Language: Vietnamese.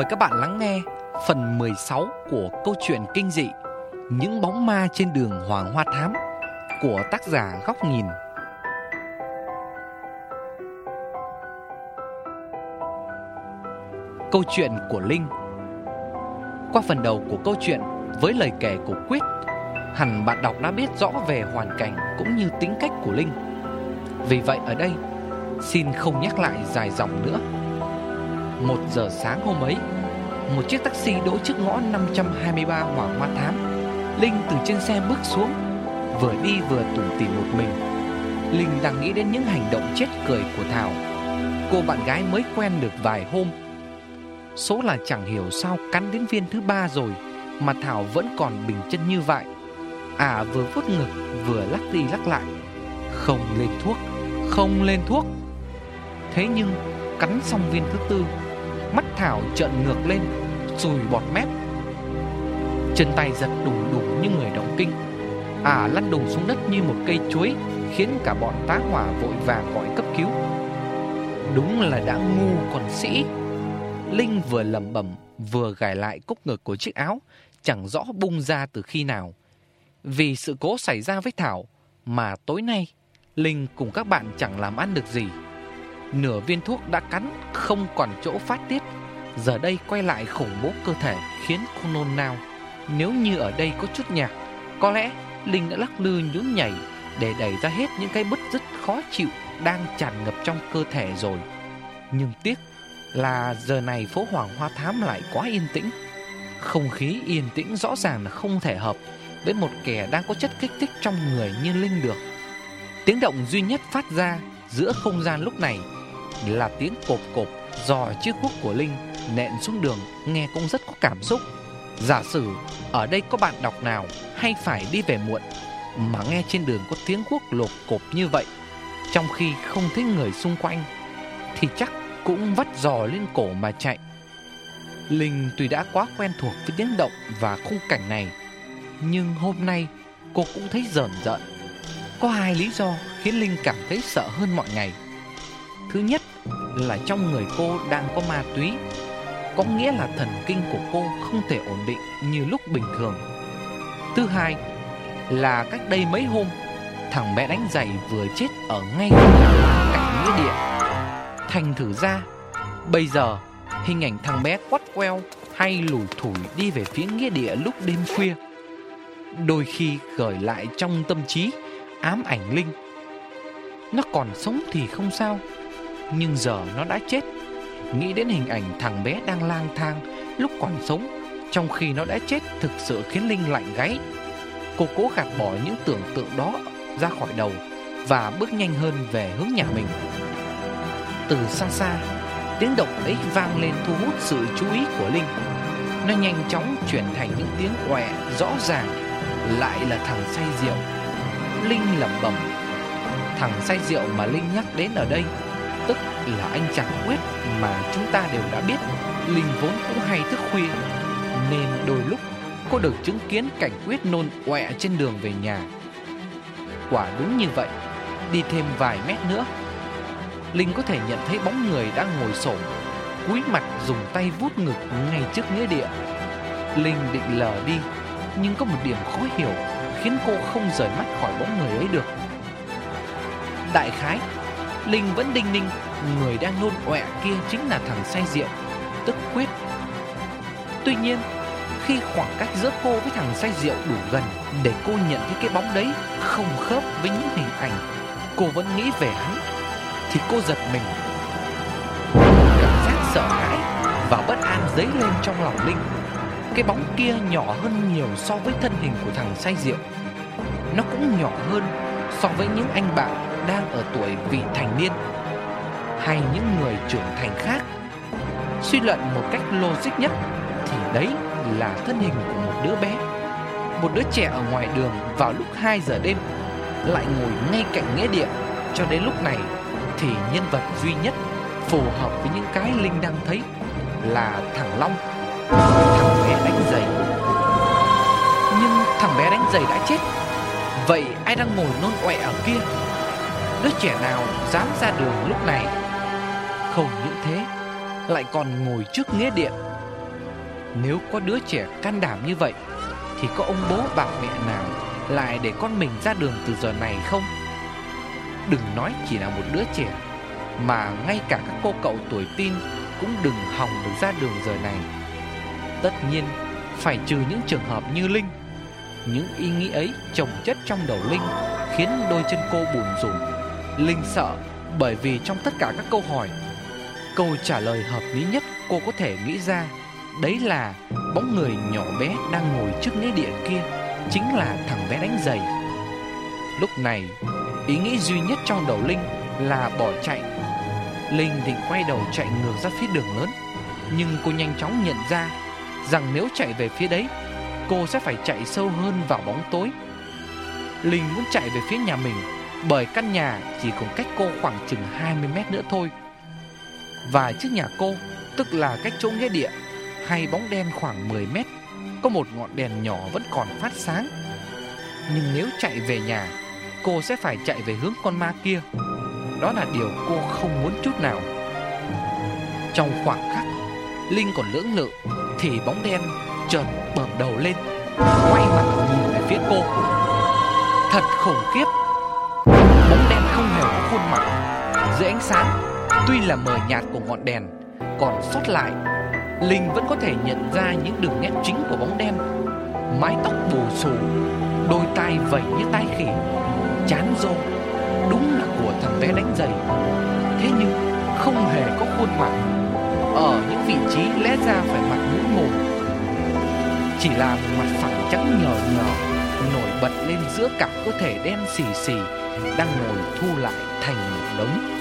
Mời các bạn lắng nghe phần 16 của câu chuyện kinh dị Những bóng ma trên đường Hoàng Hoa Thám của tác giả Góc Nhìn. Câu chuyện của Linh. Qua phần đầu của câu chuyện với lời kể của Quyết, Hẳn bạn đọc đã biết rõ về hoàn cảnh cũng như tính cách của Linh. Vì vậy ở đây, xin không nhắc lại dài dòng nữa. Một giờ sáng hôm ấy, Một chiếc taxi đỗ trước ngõ 523 Hoàng Hoa Thám. Linh từ trên xe bước xuống, Vừa đi vừa tủm tỉm một mình. Linh đang nghĩ đến những hành động chết cười của Thảo. Cô bạn gái mới quen được vài hôm. Số là chẳng hiểu sao cắn đến viên thứ ba rồi, Mà Thảo vẫn còn bình chân như vậy. À vừa vuốt ngực, vừa lắc đi lắc lại. Không lên thuốc, Không lên thuốc. Thế nhưng, cắn xong viên thứ tư Mắt Thảo trợn ngược lên, rồi bọt mép. Chân tay giật đùng đùng như người động kinh. À lăn đùng xuống đất như một cây chuối, Khiến cả bọn tá hỏa vội vàng gọi cấp cứu. Đúng là đã ngu còn sĩ. Linh vừa lẩm bẩm, Vừa gài lại cúc ngực của chiếc áo, Chẳng rõ bung ra từ khi nào. Vì sự cố xảy ra với Thảo, Mà tối nay, Linh cùng các bạn chẳng làm ăn được gì. Nửa viên thuốc đã cắn không còn chỗ phát tiết, Giờ đây quay lại khủng bố cơ thể Khiến cô nôn nao. Nếu như ở đây có chút nhạc, Có lẽ Linh đã lắc lư nhún nhảy Để đẩy ra hết những cái bứt rứt khó chịu Đang tràn ngập trong cơ thể rồi. Nhưng tiếc là giờ này phố Hoàng Hoa Thám lại quá yên tĩnh. Không khí yên tĩnh rõ ràng là không thể hợp Với một kẻ đang có chất kích thích trong người như Linh được. Tiếng động duy nhất phát ra giữa không gian lúc này Là tiếng cộp cộp dò chiếc cuốc của Linh nện xuống đường Nghe cũng rất có cảm xúc Giả sử ở đây có bạn đọc nào hay phải đi về muộn Mà nghe trên đường có tiếng cuốc lột cộp như vậy Trong khi không thấy người xung quanh Thì chắc cũng vắt giò lên cổ mà chạy. Linh tuy đã quá quen thuộc với tiếng động và khung cảnh này, nhưng hôm nay cô cũng thấy rờn rợn. Có hai lý do khiến Linh cảm thấy sợ hơn mọi ngày. Thứ nhất là trong người cô đang có ma túy, có nghĩa là thần kinh của cô không thể ổn định như lúc bình thường. Thứ hai là cách đây mấy hôm, thằng bé đánh giày vừa chết ở ngay cạnh nghĩa địa. Thành thử ra Bây giờ Hình ảnh thằng bé quắt queo Hay lủi thủi đi về phía nghĩa địa lúc đêm khuya Đôi khi gởi lại trong tâm trí Ám ảnh Linh. Nó còn sống thì không sao nhưng giờ nó đã chết. Nghĩ đến hình ảnh thằng bé đang lang thang Lúc còn sống, Trong khi nó đã chết Thực sự khiến Linh lạnh gáy. Cô cố gạt bỏ những tưởng tượng đó ra khỏi đầu Và bước nhanh hơn về hướng nhà mình. Từ xa xa, Tiếng động ấy vang lên thu hút sự chú ý của Linh. Nó nhanh chóng chuyển thành những tiếng quẹ rõ ràng, Lại là thằng say rượu. Linh lẩm bẩm, Thằng say rượu mà Linh nhắc đến ở đây là anh chàng quyết mà chúng ta đều đã biết. Linh vốn cũng hay thức khuya, Nên đôi lúc cô được chứng kiến cảnh quyết nôn quẹ trên đường về nhà. Quả đúng như vậy, Đi thêm vài mét nữa, Linh có thể nhận thấy bóng người đang ngồi xổm, cúi mặt dùng tay vuốt ngực ngay trước nghĩa địa. Linh định lờ đi, Nhưng có một điểm khó hiểu Khiến cô không rời mắt khỏi bóng người ấy được. Đại khái Linh vẫn đinh ninh, Người đang nôn ọe kia chính là thằng say rượu, Tức quyết. Tuy nhiên, Khi khoảng cách giữa cô với thằng say rượu đủ gần Để cô nhận thấy cái bóng đấy Không khớp với những hình ảnh Cô vẫn nghĩ về hắn, thì cô giật mình. Cảm giác sợ hãi và bất an dấy lên trong lòng Linh. Cái bóng kia nhỏ hơn nhiều so với thân hình của thằng say rượu. Nó cũng nhỏ hơn so với những anh bạn đang ở tuổi vị thành niên Hay những người trưởng thành khác Suy luận một cách logic nhất Thì đấy là thân hình của một đứa bé Một đứa trẻ ở ngoài đường vào lúc 2 giờ đêm Lại ngồi ngay cạnh nghĩa địa Cho đến lúc này thì nhân vật duy nhất phù hợp với những cái Linh đang thấy là thằng Long, thằng bé đánh giày. Nhưng thằng bé đánh giày đã chết. Vậy ai đang ngồi nôn ọe ở kia? Đứa trẻ nào dám ra đường lúc này? Không những thế, lại còn ngồi trước nghĩa địa, Nếu có đứa trẻ can đảm như vậy Thì có ông bố bà mẹ nào Lại để con mình ra đường từ giờ này không? Đừng nói chỉ là một đứa trẻ Mà ngay cả các cô cậu tuổi tin Cũng đừng hòng được ra đường giờ này. Tất nhiên Phải trừ những trường hợp như Linh. Những ý nghĩ ấy trồng chất trong đầu Linh Khiến đôi chân cô buồn rùn. Linh sợ bởi vì trong tất cả các câu hỏi, Câu trả lời hợp lý nhất cô có thể nghĩ ra Đấy là bóng người nhỏ bé đang ngồi trước nghĩa địa kia Chính là thằng bé đánh giày. Lúc này, ý nghĩ duy nhất trong đầu Linh là bỏ chạy. Linh định quay đầu chạy ngược ra phía đường lớn, Nhưng cô nhanh chóng nhận ra Rằng nếu chạy về phía đấy, Cô sẽ phải chạy sâu hơn vào bóng tối. Linh muốn chạy về phía nhà mình bởi căn nhà chỉ còn cách cô khoảng chừng 20 mét nữa thôi. Và trước nhà cô, Tức là cách chỗ nghĩa địa, Hay bóng đen khoảng 10 mét, Có một ngọn đèn nhỏ vẫn còn phát sáng. Nhưng nếu chạy về nhà, Cô sẽ phải chạy về hướng con ma kia. Đó là điều cô không muốn chút nào. Trong khoảng khắc, Linh còn lưỡng lự Thì bóng đen chợt bầm đầu lên, Quay mặt nhìn về phía cô. Thật khủng khiếp! Khuôn mặt Dưới ánh sáng. Tuy là mờ nhạt của ngọn đèn, Còn sót lại, Linh vẫn có thể nhận ra những đường nét chính của bóng đen. Mái tóc bù xù, Đôi tai vẩy như tai khỉ, Chán rô, Đúng là của thằng bé đánh giày. Thế nhưng không hề có khuôn mặt, Ở những vị trí lẽ ra phải mặt mũi mồm Chỉ là một mặt phẳng trắng nhờ nhờ Nổi bật lên giữa cả cơ thể đen xì xì. Đang ngồi thu lại thành một đống.